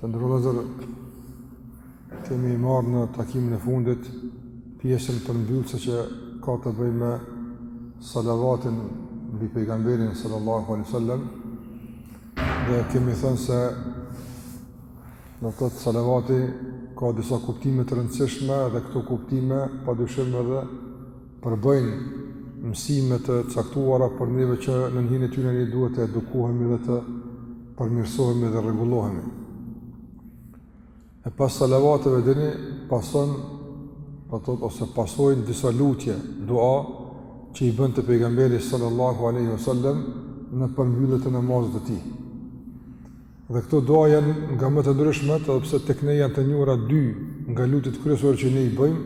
Të nderuar vëllezër, kemi marrë në takimin e fundit pjesën përmbyllëse që ka të bëj me salavatin mbi pejgamberin sallallahu alaihi wasallam dhe kemi thënë se do të thotë salavati ka disa kuptime të rëndësishme dhe këto kuptime padyshim edhe përbëjnë mësime të caktuara për neve që nën hijen e tyre ne duhet të edukohemi dhe të përmirësohemi dhe rregullohemi. E pas salavateve domethënë pason do të thotë ose pasojnë disa lutje, dua që i bënte pejgamberi sallallahu alaihi wasallam në përmbyllje të namazit të tij. Dhe këto dua janë nga më të ndryshmet, edhe pse tek ne janë të njohura dy nga lutjet kryesore që ne i bëjmë,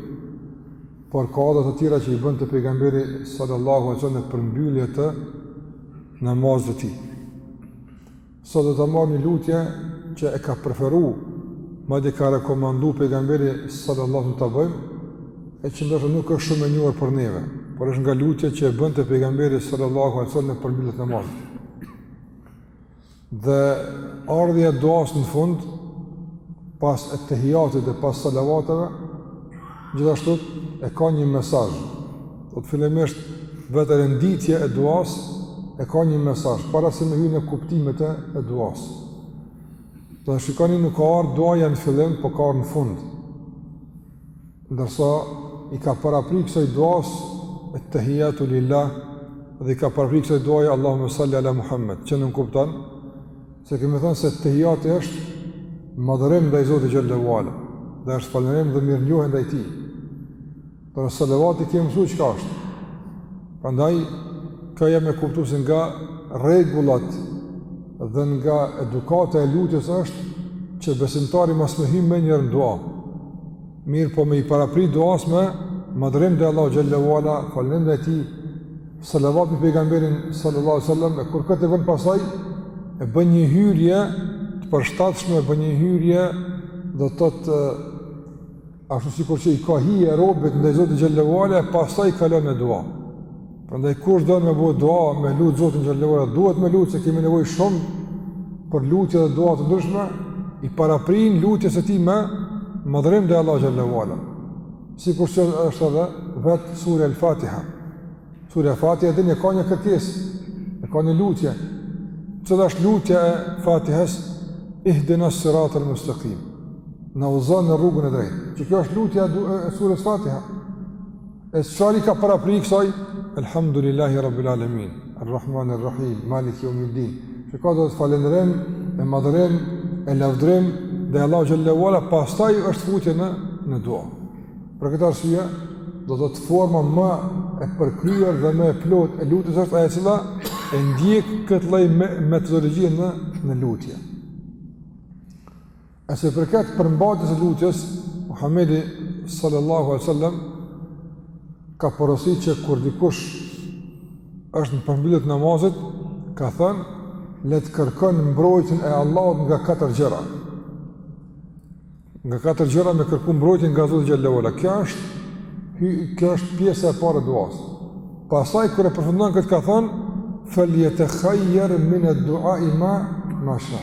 por ka edhe të tjera që i bënte pejgamberi sallallahu alaihi wasallam në përmbyllje të namazit të tij. Sot do të marrim një lutje që e ka preferu, madje ka rekomandu pejgamberi sallallahu alaihi wasallam ta bëjmë, e që ndoshta nuk është shumë e njohur për neve, por është nga lutjet që e bënte pejgamberi sallallahu alaihi wasallam në përmbyllje të namazit. Dhe ardhja e duas në fund, pas ettehijatit dhe pas salavateve, gjithashtu e ka një mesazh. Do të thotë fillimisht vetë renditja e duas e ka një mesazh, para se me hy në kuptimet e duas. Dhe shikoni nuk ka ardhë duaja në fillim, po ka ardhë në fund. ndërsa i ka parapri kësaj duas ettehijatu lillah dhe i ka parapri kësaj duaje Allahume salli ala Muhammed që nënkupton se kemi thënë se tehijati është madhërim ndaj Zotit xhelle ue ala dhe është falënderim dhe mirënjohje ndaj tij ndërsa salavatin kemi mësu çka është prandaj kjo jep me kuptu se nga rregullat dhe nga edukata e lutjes është që besimtari mos me hy menjëherë në dua Mirëpo me i parapri duas me madhërim ndaj Allahut xhelle ue ala, falënderim ndaj tij, salavat mbi pejgamberin sallallahu sallam, e kur këtë e bën pastaj, e bën një hyrje të përshtatshme, e bën një hyrje do të thotë ashtu sikur që i ka hije robit ndaj Zotit xhelle ue ala, e pastaj kalon në dua. Prandaj kur don me bë dua me lut Zotin xhallahu ala duhet me lut se kemi nevojë shumë për lutje dhe dua të ndryshme i paraprin lutjes së tij me madhërim ndaj Allahut xhallahu ala. Sikurse është edhe vet sura al-Fatiha. Sura al-Fatiha e ka një kërkesë, e ka një lutje. Cila është lutja e Fatihës? Ihdina siratal mustakim. Na udhëzo në rrugën e drejtë. Qe kjo është lutja e surës Fatiha. E çka i ka parapri kësaj, Elhamdulillahi Rabbil Alemin, Arrahman Arrahim, Maliki Jeumiddin, që ka do të thotë falënderim, e madhërim, e lavdërim, ndaj Allahut Xhelle ve ala, pastaj është futje në, në dua. Për këtë arsye, do të thotë forma më e përkryer dhe më e plotë e lutjes është ajo e cila e ndjek këtë lloj metodologjie në në lutje. E sa i përket përmbajtjes së lutjes, Muhammedi sallallahu alaihi wasallam ka porosit që kur dikush është në përmbyllje të namazit, ka thënë le të kërkon mbrojtjen e Allahut nga katër gjëra. Nga katër gjëra me kërku mbrojtjen nga Zoti xhelle ve ala. Kjo është kjo është pjesa e parë e duas. Pastaj kur e përfundon këtë ka thënë fal yatakhayyar min ad-du'a ma ma sha.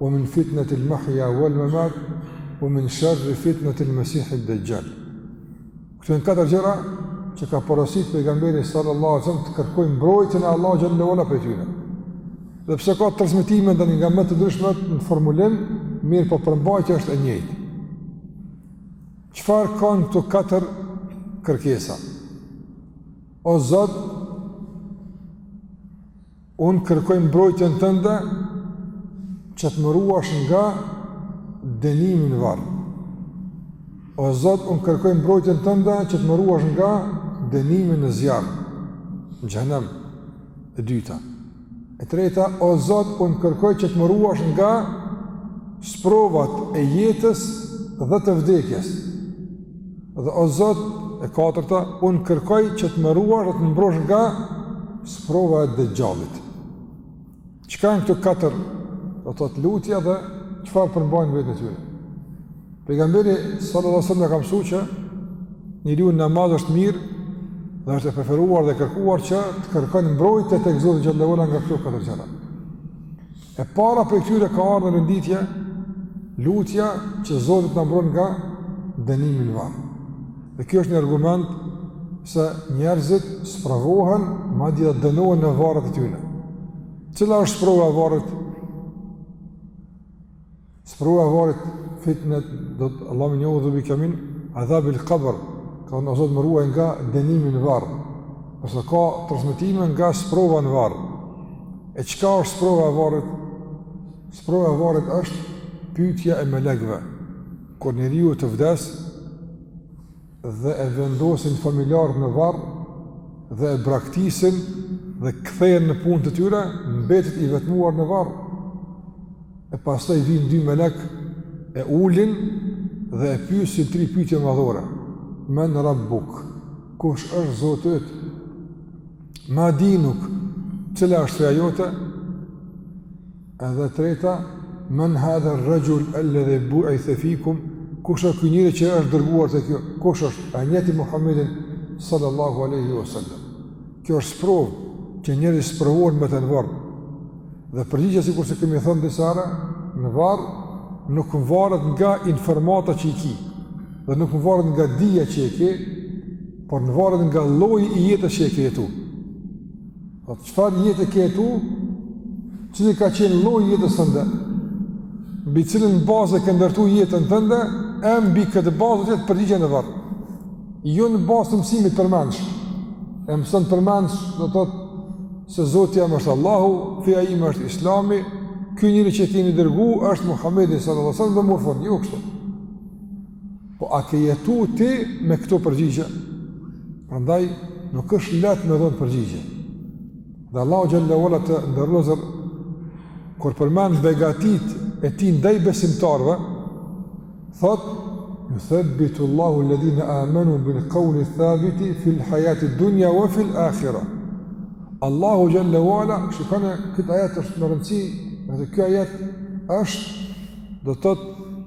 wa min fitnati al-mahya wal-mamat wa min sharri fitnati al-masih ad-dajjal. Këto janë katër gjëra që ka porosit pejgamberi sallallahu alaihi wasallam të kërkojë mbrojtjen e Allahut xhelle ve ala prej tyre. Edhe pse ka transmetime ndonjë nga më të ndryshmet në formulim, mirëpo përmbajtja është e njëjtë. Çfarë janë këto katër kërkesa? O Zot, Unë kërkoj mbrojtjen tënde që të më ruash nga dënimi në varr. O Zot, unë kërkoj mbrojtjen tënde që të më ruash nga dënimi në zjarr, në xhehenem, e dyta. E treta, o Zot, unë kërkoj që të më ruash nga sprovat e jetës dhe të vdekjes. Dhe o Zot, e katërta, unë kërkoj që të më ruash dhe të më mbrosh nga sprova e dexhallit. Çka janë këto katër, do të thotë lutje dhe çfarë përmbajnë në veten e tyre. Pejgamberi sallallahu alaihi wasallam na ka mësu që njeriu në namaz është mirë, dhe është e preferuar dhe e kërkuar që të kërkojnë mbrojtje tek Zoti xhelle ve ala nga këto katër gjëra. E para prej këtyre ka ardh në renditje lutja që Zoti të na mbron nga dënimi në varr. Dhe kjo është një argument se njerëzit sprovohen, madje dënohen në varret e tyre. Cila është sprova e varrit? Sprova e varrit fitnet, do të thotë Allahumme inni eudhu bike min adhabil kabër, ka thënë o Zot më ruaj nga dënimi në varr, por se ka transmetime nga sprova në varr. E çka është sprova e varrit? Sprova e varrit është pytja e melekve, kur njeriu të vdes, dhe e vendosin familjarët në varr dhe e braktisin dhe kthehen në punët e tyre, mbetet i vetmuar në varr. E pastaj vijnë dy melek e ulin dhe e pyesin tri pyetje madhore. Men rabbuk? Kush është Zoti yt? Ma dinuk, cila është feja jote? Edhe treta, men hadha rraxhul el-ledhi buithe fikum, kush është ky njeri që është dërguar te ju, kush është, a e njihni Muhammedin sallallahu aleyhi wa sallam. Kjo është sprovë, që njerëzit sprovohen me të në varr. Dhe përgjigjja sikurse kemi thënë disa herë, në varr, nuk mvaret nga informatat që i ke, dhe nuk mvaret nga dija që e ke, por mvaret nga lloji i jetës që e ke jetu. Po çfarë jete ke jetu? Cili ka qenë lloji i jetës tënde? Mbi cilën bazë ke ndërtu jetën tënde? E mbi këtë bazë do t'jetë përgjigjja në varr. Jo në bazë të mësimit përmendsh. E mëson përmendsh, do të thotë se Zoti jem është Allahu, feja ime është Islami, ky njeri që t'jetë dërgu është Muhamedi sallallahu alaihi wasallam dhe mori fund, jo kështu. Po a ke jetu ti me këto përgjigje? Prandaj nuk është lehtë me dhënë përgjigje. Dhe Allahu xhel-le ve ala të nderuar kur përmend begatitë e tij ndaj besimtarëve, thotë juthabbitu Allahu alladhina amanu bil qawli thabiti fil hayati dunya wa fil akhirah. Allahu xhel-le ve ala, shikone këtë ajet është me rëndësi, edhe ky ajet është do të thotë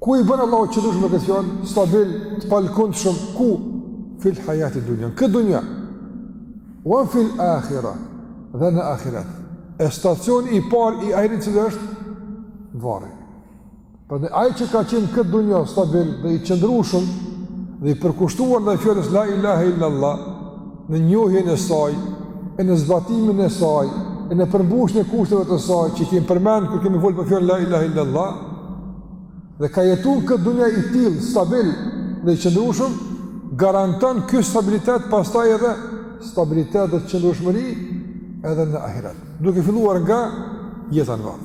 Ku i bën Allahu qëndrueshëm me këtë fjalë? Stabil, të palëkundshëm, ku? Fil hayati dunya. N'këtë dunja? Wa fil akhirah. Dhe në akhirat. E stacioni i parë i ahiretit cili është? Varri. Prandaj ai që ka qenë këtë dunja stabil dhe i qëndrueshëm dhe i përkushtuar ndaj fjalës La ilaha illallah në njohjen e saj e në zbatimin e saj e në përmbushjen e kushteve të saj që i kemi përmend kur kemi fol për fjalën la ilaha illallah dhe ka jetu këtë dunja i tillë stabil dhe i qëndrueshëm garanton ky stabilitet pastaj edhe stabilitet dhe qëndrueshmëri edhe në ahiret duke filluar nga jeta në varr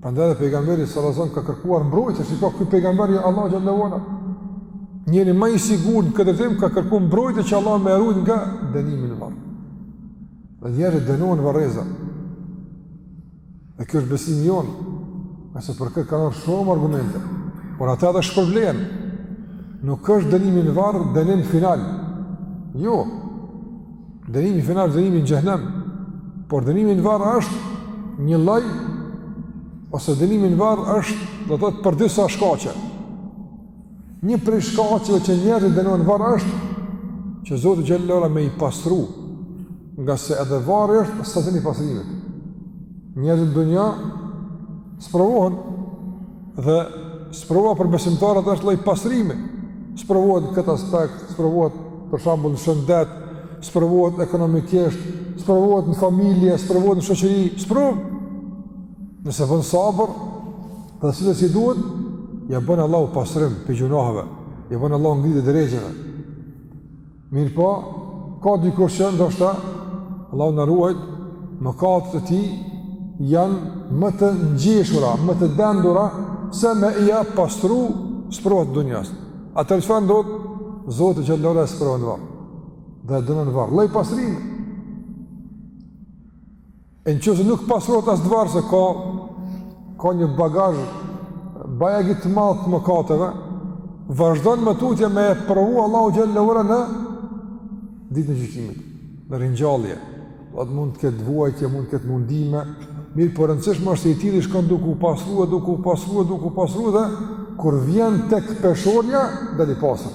Prandaj dhe pejgamberi sallallahu alajhi wasallam ka kërkuar mbrojtje, shiko, ky pejgamberi i Allahut xhel-le ve ala. Njeriu ma i sigurt në këtë temë ka kërkuar mbrojtje që Allahu me e rujt nga dënimi n'varr. Dhe njerëzit dënohen n'varreza. Dhe kjo është besimi jonë, edhe se për këtë kanë ardh shumë argumente, por ata edhe shpërblehen. Nuk është dënimi në varr, dënim final. Jo, Dënimi final, dënimi në xhehnem, por dënimi në varr është një lloj, ose dënimi në varr është, do të thotë për disa shkaqe. Një prej shkaqeve që njerëzit dënohen në varr është, që Zoti xhele ve ala me i pastru, ngase edhe varri është stacion i pastrimit. Njerëzit në dunja sprovohen, Dhe sprova për besimtarët është lloj pastrimi. Sprovohet në këtë aspekt, sprovohet për shembull në shëndet, sprovohet ekonomikisht, sprovohet në familje, sprovohet në shoqëri, sprovë. Nëse bën sabër, dhe sillet si duhet, ia bën Allahu pastrim prej gjunaheve, ia bën Allahu ngritje derexheve. Mirëpo, ka dikush që ndoshta, Allahu na ruajt, mëkatet e tij, janë më të ngjeshura, më të dendura, se me ia pastru sprovat e dunjas. Atëherë çfarë ndodh, Zoti xhele ve ala e sprovon në varr, dhe dënon në varr, lloj pastrimi. E në qoftë se nuk pastrohet as në varr se ka, ka një bagazh bajagi të madh të mëkateve, vazhdon më tutje me e sprovu Allahu xhele ve ala në ditën e gjykimit, në ringjallje, dhe aty mund të ketë vuajtje, mund të ketë mundime, mirëpo e rëndësishme është se i tilli shkon duke u pastrua, duke u pastrua, duke u pastrua dhe kur vjen tek peshorja, del i pastër.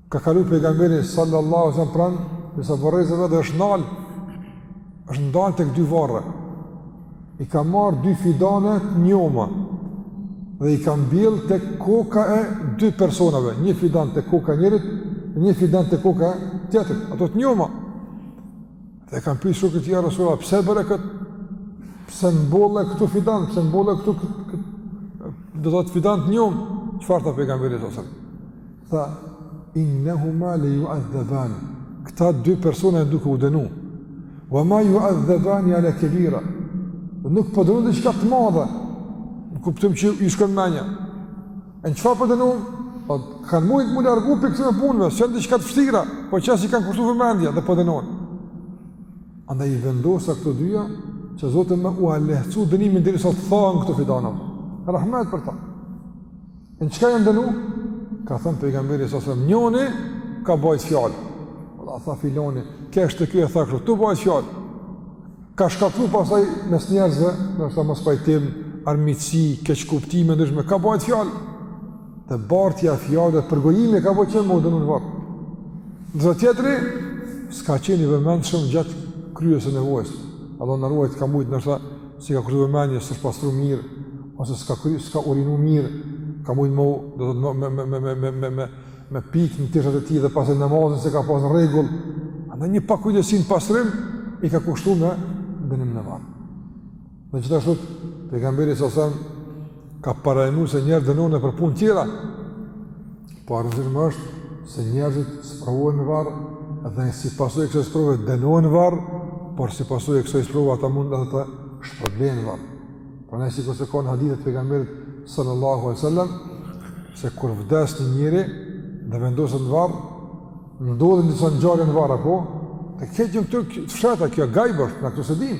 Ka kalu pejgamberi sallallahu alaihi wasallam pranë disa varrezave dhe është nal, është ndal tek dy varre. I ka marr dy fidane të njoma dhe i ka mbjell tek koka e dy personave, një fidan tek koka e njërit, një fidan tek koka e tjetrit, ato të njoma. Dhe e kanë pyetur shokët, ja Rasulullah, pse bëre kët? Pse mbolle këtu fidan, pse mbolle këtu do të thotë fidan të njom, çfarë tha pejgamberi sallallahu alaihi wasallam? Tha, Innehuma le juadhebani, këta dy persona janë duke u dënu, wa ma juadhebani ala kebira, dhe nuk po dënohen diçka të madhe, në kuptim që i shkon menja, e në çfarë po dënohen, po kanë mujt m'u largu prej këtyne punëve, s'janë diçka të vështira, po që s'i kanë kushtu vëmendje dhe po dënohen. Andaj i vendosa këto dyja, që Zoti me ua lehtësu dënimin derisa të thahen këto fidanat. Rahmet për ta. Në çka janë dënu? Ka thënë pejgamberi sallallahu alaihi wasallam, njoni ka bajt fjalë. Tha filoni, kështu ky e tha kështu, tu bajt fjalë. Ka shkaktu pastaj mes njerëzve, ndoshta mospajtim, armiqësi, keqkuptime të ndryshme, ka bajt fjalë. Dhe bartja e fjalëve dhe përgojimi ka bo që me u dënu në varr. Dhe tjetri, s'ka qenë i vëmendshëm gjatë kryerjes së nevojës. Allahu na ruajt ka mujt ndoshta s'i ka kushtu vëmendje, s'është pastru mirë, ose s'ka kryu, s'ka urinu mirë, ka mujt me, domethënë, me, me, me, me, me, me, me, me pikë në teshat e tij dhe pastaj namazin s'e ka pas në rregull, andaj një pakujdesi në pastrim, i ka kushtu me dënim në varr. Dhe gjithashtu, pejgamberi sasem, Ka paralajmëru se njerëzit dënohen për punë tjera. Po e rëndësishme është se njerëzit sprovohen në varr dhe si pasojë e kësaj sprove dënohen në varr, por si pasojë e kësaj sprove ata mund edhe të shpërblehen në varr. Prandaj sikurse kanë hadithe të pejgamberit sallallahu alaihi wasallam se kur vdes një njeri dhe vendoset në varr, ndodhin disa ngjarje në varr, apo? Këto kejt janë të fshehta, kjo gajb është, na këto s'e dimë.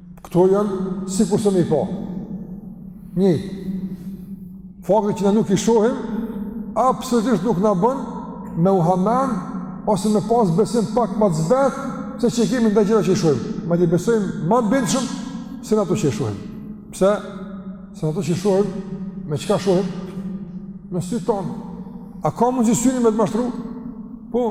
Këto janë sikurse me i pa. Njëjtë. Fakti që na nuk i shohim, absolutisht nuk na bën me u hamend, ose me pas besim pak ma të zbehtë, se që e kemi ndaj gjërave që i shohim. Madje i besojmë ma bindshëm se në ato që i shohim. Pse? Se në ato që i shohim, me çka shohim? Me sytë tonë. A ka mundësi syni me të mashtru? Po,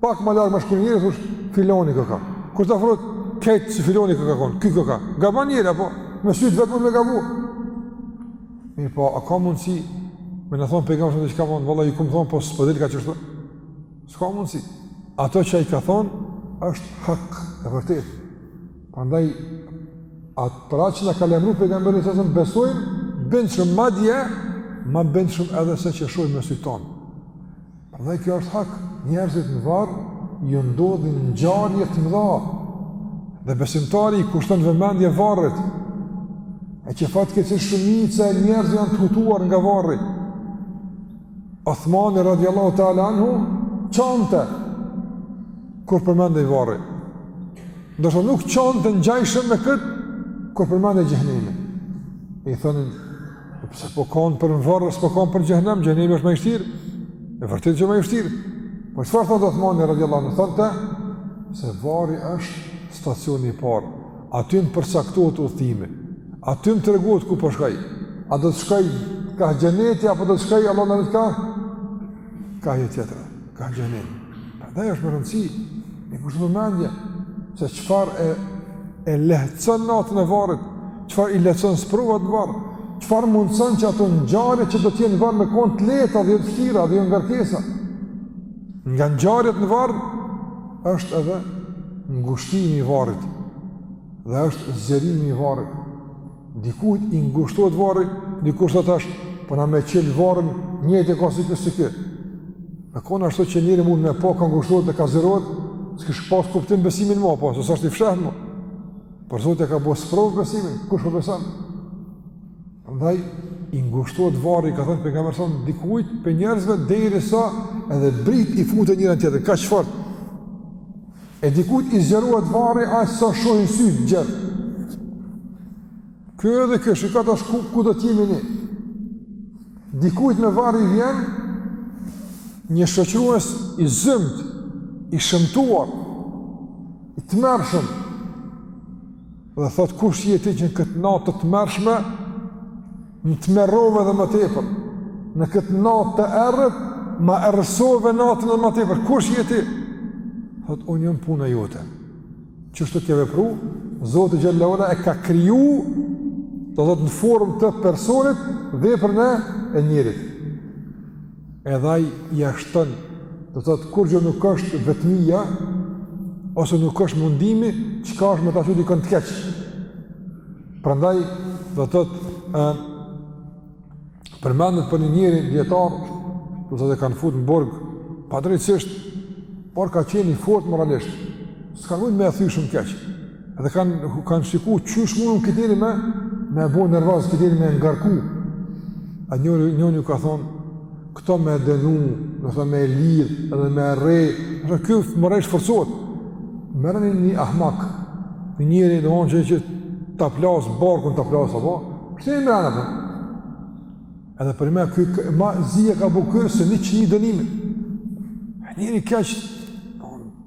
Pak ma larg me shiku një njeri, thush, filani koka. Kur t'afrohet, kejt si filani koka konë, ky koka. Gabon njeri, apo, me sytë e vet mund me gabu. Mirëpo, a ka mundësi, me na thonë pejgamberi diçka, mandej, vëlla, ju kom thonë, po s'po dilka qashtu. S'ka mundësi. Ato që i ka thonë, është hak, e vërtetë. Prandaj, atë pra atë që na ka lajmëru pejgamberi të zëmë, besojmë bindshëm, madje ma bindshëm edhe se që shohim me sytë tonë. Dhe kjo është hak, njerëzit në varr ju ndodhin ngjarje të mëdha. Dhe besimtari i kushton vëmendje varrit. E që fatkeqësisht shumica e njerëzve janë të hutuar nga varri. Othmani radiallahu ta'ala anhu, qante, kur përmendej varri. Ndërsa nuk qante ngjashëm me këtë, kur përmendej xhehnemi. I thonin, Po pse po kan për varr, s'po kan për xhehnem, xhehnemi është më i vështirë. E vërtetë është më i vështirë. Po çfarë thotë Othmani radiallahu anhu thonte se varri është stacioni i parë. Aty më përcaktohet udhëtimi. Aty më tregohet ku po shkoj. A do të shkoj ka xheneti apo do të shkoj Allahu na ruajttë ka? Ka jetë tjetër. Ka xhehnemi. Prandaj është me rëndësi me i kushtu vëmendje, se çfarë e, e lehtëson natën e varrit, çfarë i lehtëson sprovat në varr, çfarë mundëson që ato ngjarje që do t'jenë në varr me konë të lehta dhe jo të vështira dhe jo ngarkesa. Nga ngjarjet në varr, është edhe ngushtimi i varrit dhe është zgjerimi i varrit. Dikujt i ngushtohet varri, dikush thotë tash, po na me çelë varrin, njëjtë ka si ksi. Me kon ashtu që njeri mund me pa ka ngushtohet dhe ka zgjerohet, s'kish pas kuptim besimi ma, po se s'është i fshehtë ma. Por Zoti e ka bo sprovë besimin, kush po beson? Andaj, i ngushtohet varri, ka thënë pejgamberi jon, dikujt prej njerëzve, derisa edhe brinjt i futen njëra-tjetrën, kaq fort. E dikujt i zgjerohet varri aq sa shohin sytë, gjerë. Kjo edhe kjo, shiko tash ku ku do të jemi ne. Dikujt në varr i vjen një shoqërues i zymtë, i shëmtuar, i tmerrshëm. Dhe thot kush je ti që në këtë natë të tmerrshme Më tmerrove dhe ma tepër. Në këtë natë të errët, ma errësove natën dhe ma tepër. Kush je ti? Thot unë jam puna jote. Qysh ti ke vepru? Zoti xhele ue ala e ka kriju do të thotë në formë të personit veprën e e njeriut. Edhe ai ia shton, do të thotë kurgjo nuk është vetmia ose nuk është mundimi, çka është me pas aty dikon të keq. Prandaj do të thotë përmendet për një njeri dietar, do të thotë e kanë fut në burg padrejtësisht, por ka qenë i fortë moralisht. S'kanë mujt me e thy shumë keq. Dhe kanë kanë shikuar qysh munden këtë njeri me me e bo nervoz këtë njeri me e ngarku. E njëri njëri u ka thonë këtë me e dënu, do thotë me e lidh dhe me e rreh, ky moralisht forcohet, merrni një ahmak, një njeri do thonë që që ta plas, barkun ta plas, apo, kështë një mërë anë, edhe për me kjo, ma zi e ka bu kjo, se njëqind dënime, njeri i keq,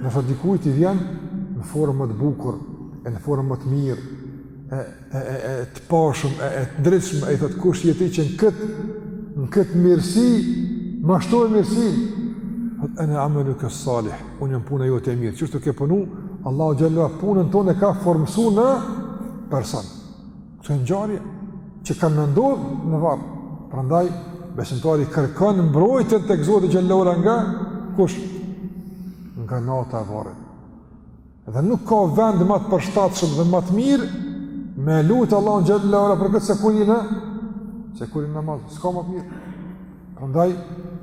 Ndërsa dikujt i vjen në formë ma të bukur, e në formë ma të mirë, e, e, e, e të pashëm, e, e të ndritshëm, e i thotë kush je ti që në këtë, në këtë mirësi, ma shtove mirësi, thotë ene ameluke salih, unë jam puna jote e mirë, qysh ti ke punu, Allahu xhele ue ala punën tonë e ka formësu në person. Këto janë ngjarje që kanë me ndodh në varr. Prandaj besimtari kërkon mbrojtjen tek Zoti xhele ue ala nga kush? Nga nata e varrit. Dhe nuk ka vend ma të përshtatshëm dhe ma të mirë me lut Allahun xhele ue ala për këtë se sa në secilin namaz. S'ka ma të mirë. Prandaj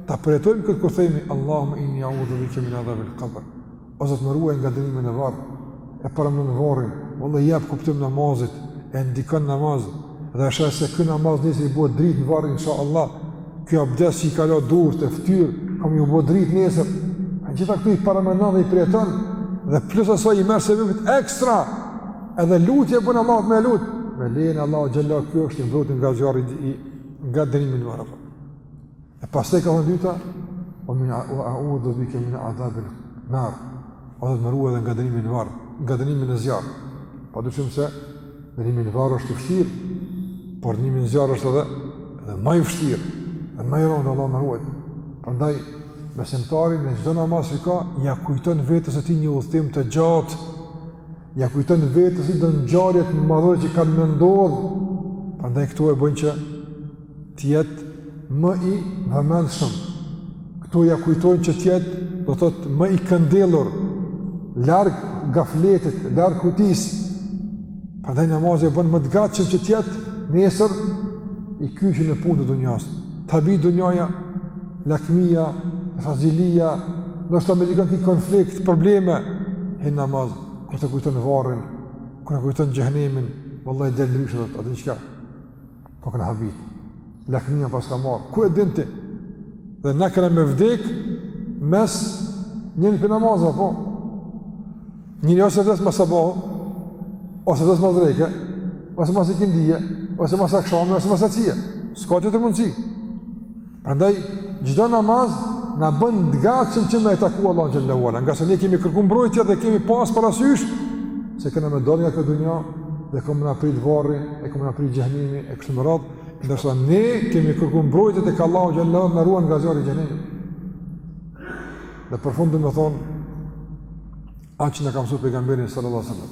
ta përjetojmë këtë kur themi Allahumma inni a'udhu bika min adhabil qabr. O Zot më ruaj nga dënimi në varr, e përmend varrin, vallahi i jep kuptim namazit, e ndikon namaz, dhe sheh se ky namaz nesër i bëhet dritë në varr inshallah, ky abdes që i ka la durt e ftyrën, kan me ju bo dritë nesër. E gjitha këto i paramendon dhe i përjeton dhe plus asaj i merr sevapet ekstra. Edhe lutje bën Allahun me lut, me lejen e Allahut xhallahu ky është i mbrojtur nga zjarri i nga dënimi në varr. E pastaj ka thënë e dyta, "O min a'udhu bika min adhabil nar." O Zot më ruaj edhe nga dënimi në varr, nga dënimi në zjarr. Pa dyshim se dënimi në varr është i vështirë, por dënimi në zjarr është edhe edhe më i vështirë, edhe më i rëndë Allah na ruaj. Prandaj besimtari në çdo namaz që ka, ja kujton vetes së tij një udhtim të gjatë. Ja kujton vetes ato ngjarjet më madhore që kanë me ndodh. Prandaj këto e bëjnë që të jetë më i vëmendshëm. Këto ja kujtojnë që të jetë, do të thotë, më i këndellur, larg gafletit, larg kotësisë. Prandaj namazi e bën më të gatshëm që të jetë nesër i kyçur në punë të dunjas. Ta bjen dunjaja, lakmia, zilia, ndoshta me dikënd ki konflikt, probleme, hin në namaz, kur të kujton varrin, kur të kujton xhehnemin, vallahi del ndryshe atë çka Po kena u habit. Lakmia na ka marrë. Ku e din ti? Dhe na kena me vdek mas njërit prej namazeve, po. Njëri ose vdes mas sabahu, ose vdes mas dreke, ose mas ikindie, ose mas akshami, ose mas jacie. S'ka tjetër mundësi. Prandaj çdo namaz na bën të gatshëm që me e taku Allahu xhallahu ala, nga se ne kemi kërkuar mbrojtje dhe kemi pas parasysh se kena me dal nga kjo dunja dhe ka me na prit varri, e ka me na prit xhehnemi e kështu me radhë, ndërsa ne kemi kërkuar mbrojtje tek Allahu xhallahu na ruan nga zjarri i xhehnemit. Dhe përfundim me thonë atë që na ka mësuar pejgamberi salallahu alajhi wasallam.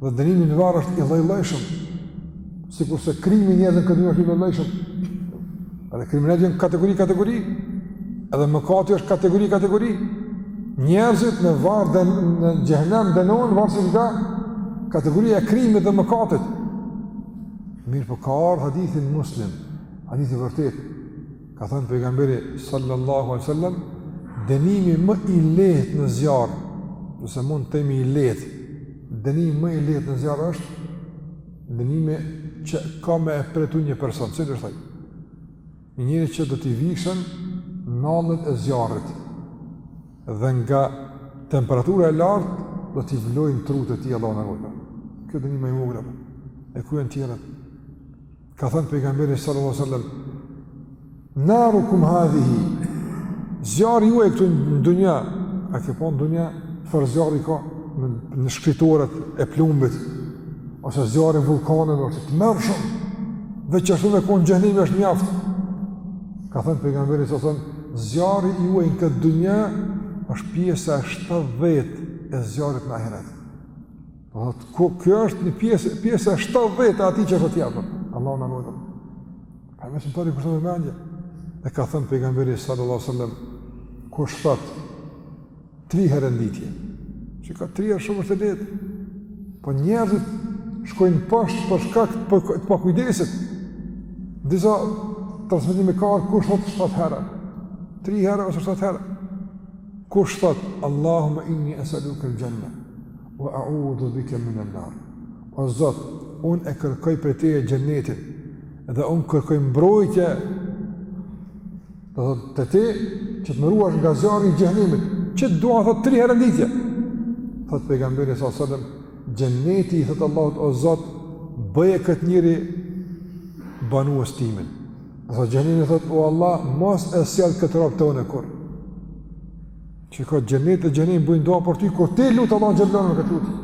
Dhe dënimi në varr është i llojllojshëm, sikurse krimi i njerëzve në këtë dunja është i llojllojshëm. Edhe kriminelët janë kategori, kategori, edhe mëkati është kategori, kategori. Njerëzit në varr dhe në xhehnem dënohen varësisht nga kategoria e krimit dhe mëkatit. Mirëpo ka ardhë hadithi në Muslim, hadith i vërtetë, Ka thënë pejgamberi sallallahu alaihi wasallam, dënimi më i lehtë në zjarr, nëse mund të themi i lehtë, dënimi më i lehtë në zjarr është dënimi që ka me e përjetu një person, cili është ai? Një njeri që do t'i vishen nallet e zjarrit dhe nga temperatura e lartë do t'i vlojnë trutë e tij, Allah na ruajt. Ky dënimi më i vogël apo? E ku janë tjerët? Ka thënë pejgamberi sallallahu alaihi wasallam: "Narukum hadhihi" Zjarri juaj këtu në dunja, a ke pa në dunja, çfarë zjarri ka në, në shkritoret e plumbit, ose zjarri i vullkaneve, ose të tmerrshëm, dhe që ashtu me kon xhehenemi është mjaft. Ka thënë pejgamberi sallallahu alaihi wasallam, zjarri juaj në këtë dunja, është pjesa e 70 e zjarrit në ahiret. Atë ku kjo është një pjesë, pjesë e 70 e atij që është atij apo. Allahu na ruajt. Ai më thonë për këtë mendje. E ka thënë pejgamberi sallallahu alajhi wasallam kush thotë tri herë në ditë. Që ka tri herë shumë është e lehtë. Po njerëzit shkojnë poshtë për shkak të pa, pakujdesisë. Në disa transmetime ka ardhë kush thotë shtatë herë. Tri herë ose shtatë herë. Kush thotë Allahumma inni as'aluka al-janna. Wa a'udhu bika min an-nar. O Zot, unë e kërkoj prej Teje xhenetin dhe unë kërkoj mbrojtje te Ti që të më ruash nga zjarri i xhehenemit. Këtë dua thotë 3 herë në ditë. Thotë pejgamberi sa selam, xheneti i thotë Allahut o Zot, bëje këtë njeri banues timin. Dhe xhehenemi thotë o Allah, mos e sjell këtë rob te unë kurrë. Shiko, xheneti dhe xhehenemi bëjnë dua për ty, kur ti lut Allahun xhele në këtë lutje.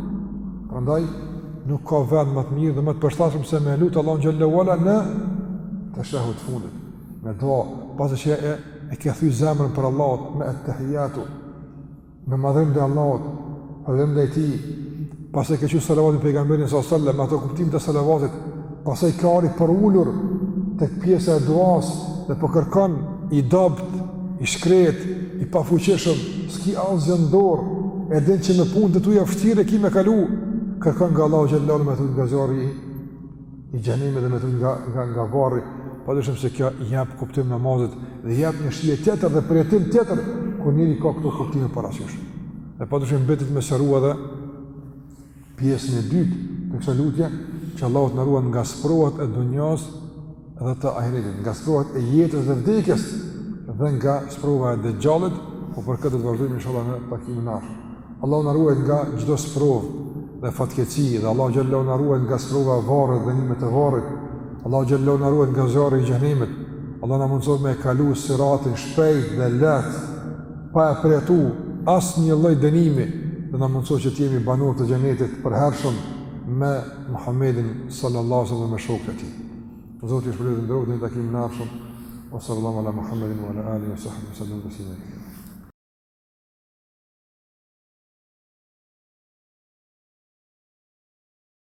Prandaj, nuk ka vend më të mirë dhe më të përshtatshëm se me lut Allahun xhele ue ala në teshehud të fundit. Me dua, pasi që e, e ke thy zemrën për Allahun me ettehijatu, me madhërim të Allahut, hamdin e tij, Pastaj ke çu salavatin për pejgamberin sallallahu alajhi wasallam, me ato kuptime të salavatit, pastaj ke ardhur i përulur tek pjesa e duas dhe po kërkon i dobët, i shkretë, i pafuqishëm, s'ki asgjë në dorë, e din që me punë të tuja vështirë e ki me kalu, kërkon nga Allahu xhele me të ru nga zjarri i, i xhehenemit dhe me të ru nga, nga, nga varri, pa dyshim se kjo i jep kuptim namazit dhe i jep një shije tjetër dhe përjetim tjetër, kur njeriu i ka këto kuptime parasysh. Dhe pa dyshim mbetet me sqaru edhe pjesën e dytë të kësaj lutje, që Allahu të na ruan nga sprovat e dunjas dhe të ahiretit, nga sprovat e jetës dhe vdekjes dhe nga sprova e dexhallit, po për këtë do të vazhdojmë inshallah në takimin e ardhshëm. Allahu na ruajt nga çdo sprovë dhe fatkeqësi dhe Allahu na ruajt nga sprova e varrit dhe dënimet e varrit, Allahu na ruajt nga zjarri i xhehenemit, Allahu na mundësoftë me e kalu siratin shpejt dhe lehtë, pa e përjetu asnjë lloj dënimi dhe na mundëso që t'jemi banorë të xhenetit të përhershëm me Muhammedin sallallahu sallam dhe me shokët e tij. Zoti ju shpërbleftë në drogë deri në takimin e ardhshëm, wa sallallahu ala Muhammedin wa ala alihi wa sallam wa sallam wa sallam wa sallam